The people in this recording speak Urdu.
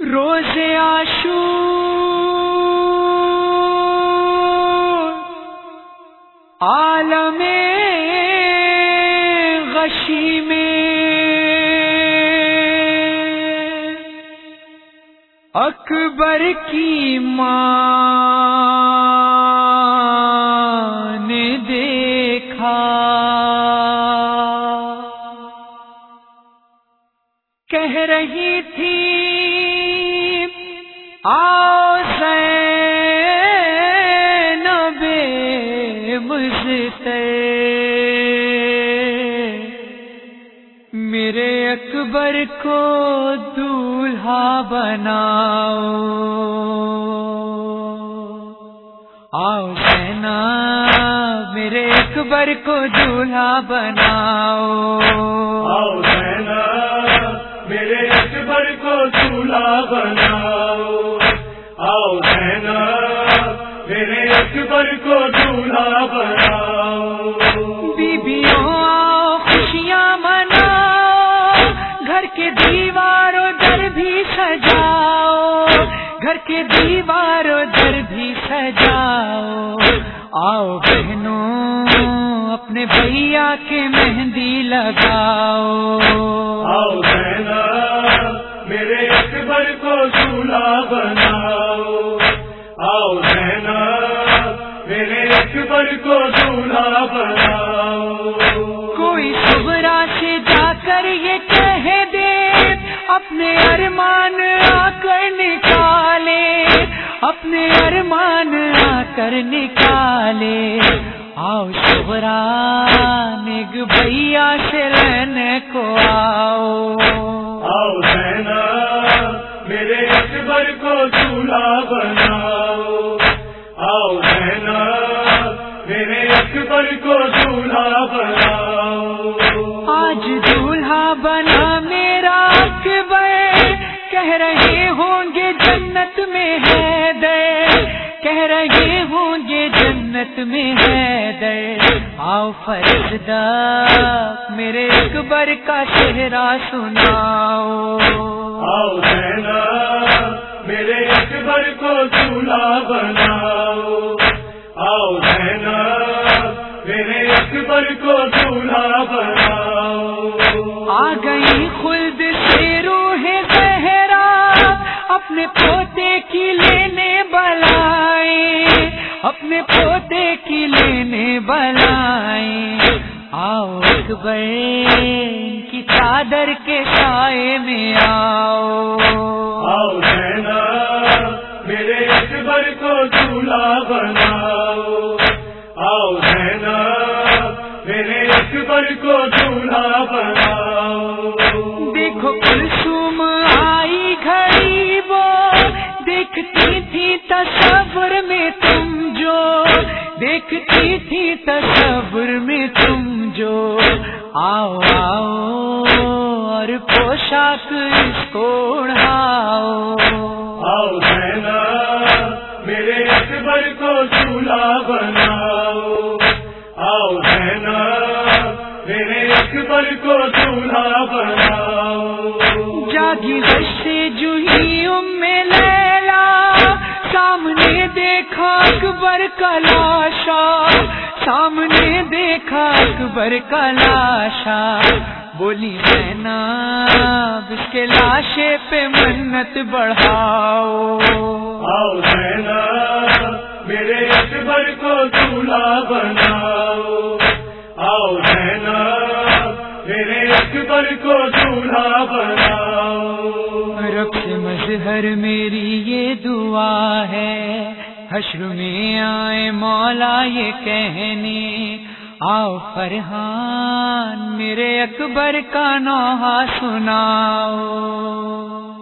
روز آشو عالم غشی میں اکبر کی ماں نے دیکھا۔ کہہ رہی تھی میرے اکبر کو دولہا بناؤ۔ آؤ سینا میرے اکبر کو دولہا بناؤ۔ آؤ سینا میرے اکبر کو دولہا بناؤ۔ میرے اکبر کو دولہا بناؤ۔ بیبیوں آؤ خوشیاں مناؤ۔ گھر کے دیواروں در بھی سجاؤ۔ گھر کے دیواروں در بھی سجاؤ۔ آؤ بہنوں اپنے بھیا کے مہندی لگاؤ۔ آؤ سینا میرے اکبر کو دولہا بناؤ۔ آؤ میرے اکبر کو دولہا بناؤ۔ کوئی صبرا سے جا کر یہ کہہ دے اپنے ارمان آ کر نکالے اپنے ارمان آ کر نکالے۔ آؤ شبرا نگ بھیا سے رہنے کو آؤ۔ آؤ اکبر کو بناؤ۔ آؤ میرے اکبر کو دولہا بناؤ۔ آج بنا میرا اکبر۔ کہہ رہے ہوں گے جنت میں ہے دے کہہ رہے ہوں گے جنت میں ہے دے آؤ فرشدہ میرے اکبر کا چہرہ سناؤ۔ آؤ میرے اکبر کو دولہا بناؤ۔ آؤ سینا میرے اکبر کو دولہا بناؤ۔ آ گئی خلد سے روح زہرا، اپنے پوتے کی لینے بلائے۔ اپنے پوتے کی لینے بلائے۔ آؤ اکبر کی چادر کے سائے میں آؤ۔ بناؤ۔ آؤ سینا میرے اکبر کو دولہا بناؤ۔ دیکھو کلسوم آئی گھڑی وہ دیکھتی تھی تصور میں تم جو، دیکھتی تھی تصور میں تم جو۔ آؤ آؤ، اور پوشاک اس کو اڑاؤ اکبر کو چولہا بناؤ۔ آؤ سینا میرے اکبر کو چولہا بناؤ۔ جاگی سے جوہی میں لیلا، سامنے دیکھا اکبر کا لاشا سامنے دیکھا اکبر کا لاشا بولی سینا اس کے لاشے پہ منت بڑھاؤ۔ آؤ سینا میرے اکبر کو دولہا بناؤ۔ آؤ سینا میرے اکبر کو دولہا بناؤ۔ رب سے مظہر میری یہ دعا ہے حشر میں آئے مولا یہ کہنے۔ آؤ فرحان میرے اکبر کا نوحہ سناؤ۔